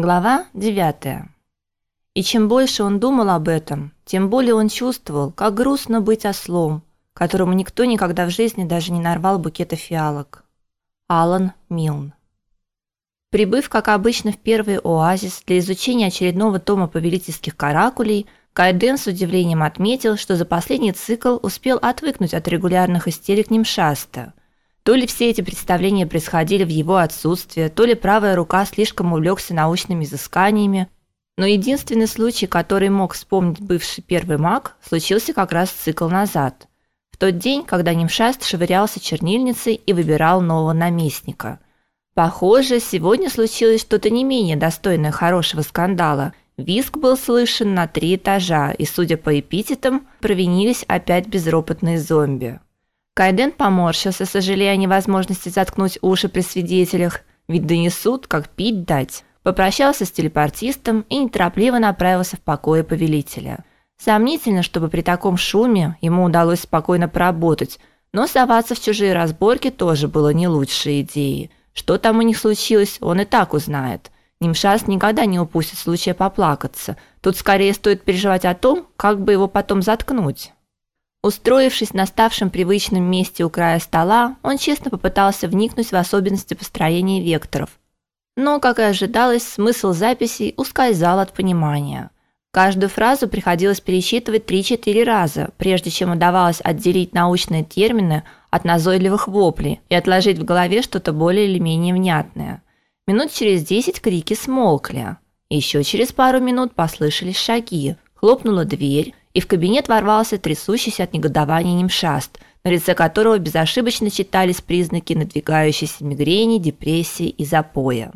Глава 9. И чем больше он думал об этом, тем более он чувствовал, как грустно быть ослом, которому никто никогда в жизни даже не нарвал букета фиалок. Алан Милн. Прибыв, как обычно, в первый оазис для изучения очередного тома повелительских каракулей, Кайден с удивлением отметил, что за последний цикл успел отвыкнуть от регулярных истерик Нимшаста – то ли все эти представления происходили в его отсутствие, то ли правая рука слишком увлекся научными изысканиями, но единственный случай, который мог вспомнить бывший первый маг, случился как раз цикл назад. В тот день, когда Нимшаст швырялся чернильницей и выбирал нового наместника. Похоже, сегодня случилось что-то не менее достойное хорошего скандала. Виск был слышен на три этажа, и, судя по эпитетам, провинились опять безропотные зомби. Кайден поморщился, сожалея о невозможности заткнуть уши при свидетелях, ведь донесут, как пить дать. Попрощался с телепортистом и неторопливо направился в покои повелителя. Сомнительно, чтобы при таком шуме ему удалось спокойно поработать, но соваться в чужие разборки тоже было не лучшей идеей. Что там у них случилось, он и так узнает. Нимшас никогда не упустит случая поплакаться. Тут скорее стоит переживать о том, как бы его потом заткнуть. Устроившись на ставшем привычном месте у края стола, он честно попытался вникнуть в особенности построения векторов. Но, как и ожидалось, смысл записей ускользал от понимания. Каждую фразу приходилось пересчитывать 3-4 раза, прежде чем удавалось отделить научные термины от назойливых воплей и отложить в голове что-то более или менее внятное. Минут через 10 крики смолкли. Еще через пару минут послышались шаги. Хлопнула дверь, и в кабинет ворвался трясущийся от негодования Нимшаст, на лице которого безошибочно читались признаки надвигающейся мигрени, депрессии и запоя.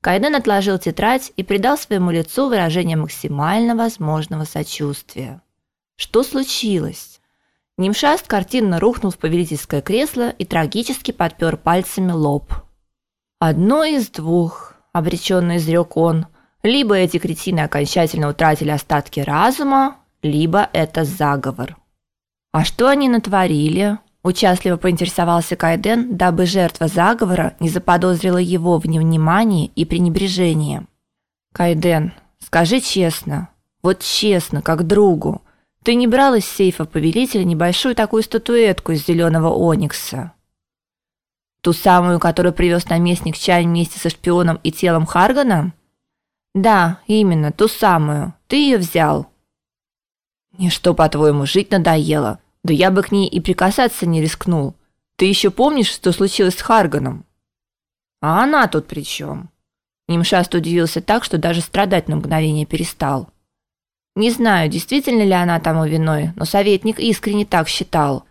Кайден отложил тетрадь и придал своему лицу выражение максимально возможного сочувствия. Что случилось? Нимшаст картинно рухнул в повелительское кресло и трагически подпер пальцами лоб. «Одно из двух», – обреченно изрек он, – «либо эти кретины окончательно утратили остатки разума, либо это заговор. А что они натворили? Участливо поинтересовался Кайден, дабы жертва заговора не заподозрила его в невнимании и пренебрежении. Кайден, скажи честно, вот честно, как другу, ты не брал из сейфа повелителя небольшую такую статуэтку из зеленого оникса? Ту самую, которую привез наместник Чань вместе со шпионом и телом Харгана? Да, именно, ту самую. Ты ее взял. Мне что, по-твоему, жить надоело? Да я бы к ней и прикасаться не рискнул. Ты еще помнишь, что случилось с Харганом? А она тут при чем? Нимшаст удивился так, что даже страдать на мгновение перестал. Не знаю, действительно ли она тому виной, но советник искренне так считал.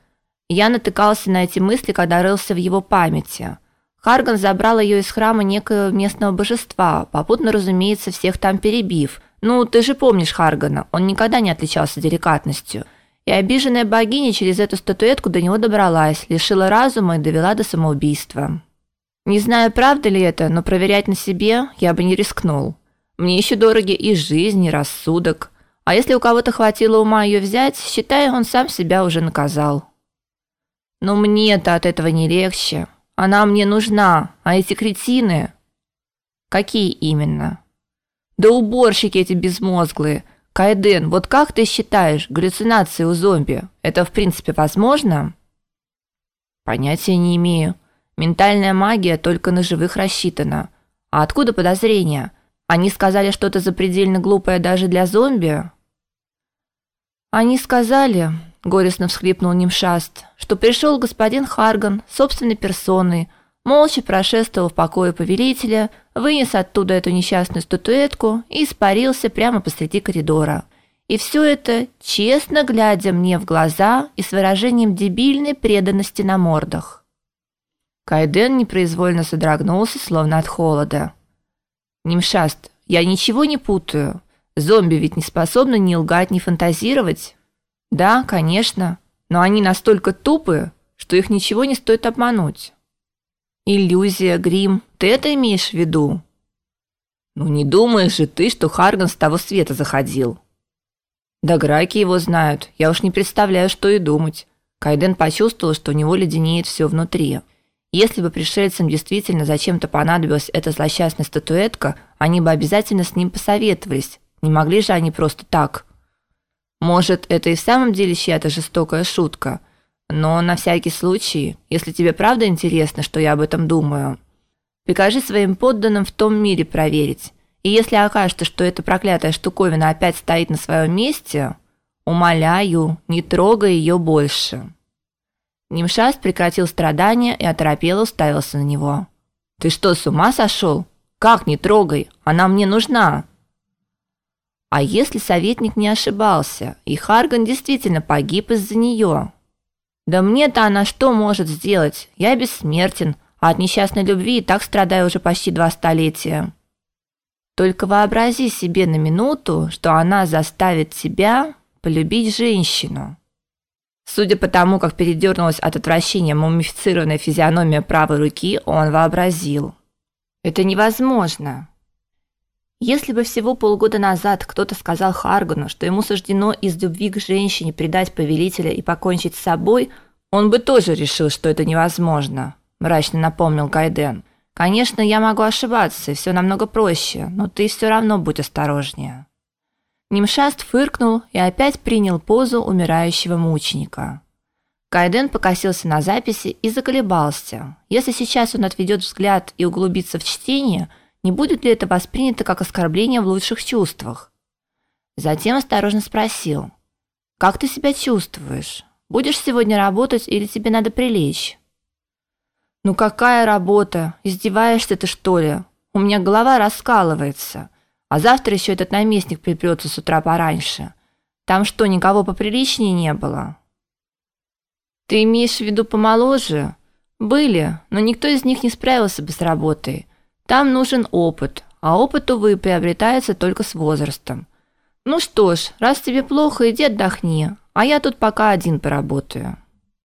Я натыкался на эти мысли, когда рылся в его памяти. Харган забрал ее из храма некоего местного божества, попутно, разумеется, всех там перебив – ну, ты же помнишь Харгана, он никогда не отличался деликатностью. И обиженная богиня через эту статуэтку до него добралась, лишила разума и довела до самоубийства. Не знаю, правда ли это, но проверять на себе я бы не рискнул. Мне еще дороги и жизнь, и рассудок. А если у кого-то хватило ума ее взять, считай, он сам себя уже наказал. Но мне-то от этого не легче. Она мне нужна, а эти кретины... Какие именно? Да уборщики эти безмозглые. Кайден, вот как ты считаешь, галлюцинации у зомби это в принципе возможно? Понятия не имею. Ментальная магия только на живых рассчитана. А откуда подозрения? Они сказали что-то запредельно глупое даже для зомби. Они сказали, горестно всхлипнул Нимшаст, что пришел господин Харган собственной персоной молча прошествовал в покое повелителя, вынес оттуда эту несчастную статуэтку и испарился прямо посреди коридора. И все это честно глядя мне в глаза и с выражением дебильной преданности на мордах. Кайден непроизвольно содрогнулся, словно от холода. Нимшаст, я ничего не путаю. Зомби ведь не способны ни лгать, ни фантазировать. Да, конечно, но они настолько тупы, что их ничего не стоит обмануть. Иллюзия, грим. Ты это имеешь в виду? Ну не думаешь же ты, что Харган с того света заходил? Да граки его знают. Я уж не представляю, что и думать. Кайден почувствовал, что у него леденеет все внутри. Если бы пришельцам действительно зачем-то понадобилась эта злосчастная статуэтка, они бы обязательно с ним посоветовались. Не могли же они просто так. Может, это и в самом деле чья-то жестокая шутка. Но на всякий случай, если тебе правда интересно, что я об этом думаю, прикажи своим подданным в том мире проверить. И если окажется, что эта проклятая штуковина опять стоит на своем месте, умоляю, не трогай ее больше. Нимшаст прекратил страдания и оторопело уставился на него. Ты что, с ума сошел? Как не трогай? Она мне нужна. А если советник не ошибался, и Харган действительно погиб из-за нее? Да мне-то она что может сделать? Я бессмертен, а от несчастной любви и так страдаю уже почти два столетия. Только вообрази себе на минуту, что она заставит тебя полюбить женщину. Судя по тому, как передернулась от отвращения мумифицированная физиономия правой руки, он вообразил. Это невозможно. Если бы всего полгода назад кто-то сказал Харгану, что ему суждено из любви к женщине предать повелителя и покончить с собой, он бы тоже решил, что это невозможно, мрачно напомнил Кайден. Конечно, я могу ошибаться, все намного проще, но ты все равно будь осторожнее. Нимшаст фыркнул и опять принял позу умирающего мученика. Кайден покосился на записи и заколебался. Если сейчас он отведет взгляд и углубится в чтение, не будет ли это воспринято как оскорбление в лучших чувствах? Затем осторожно спросил: "Как ты себя чувствуешь? Будешь сегодня работать или тебе надо прилечь?" "Ну какая работа? Издеваешься ты, что ли? У меня голова раскалывается. А завтра еще этот наместник припрется с утра пораньше. Там что, никого поприличнее не было? Ты имеешь в виду помоложе? Были, но никто из них не справился бы с работой. Там нужен опыт, а опыт увы приобретается только с возрастом. Ну что ж, раз тебе плохо, иди отдохни, а я тут пока один поработаю.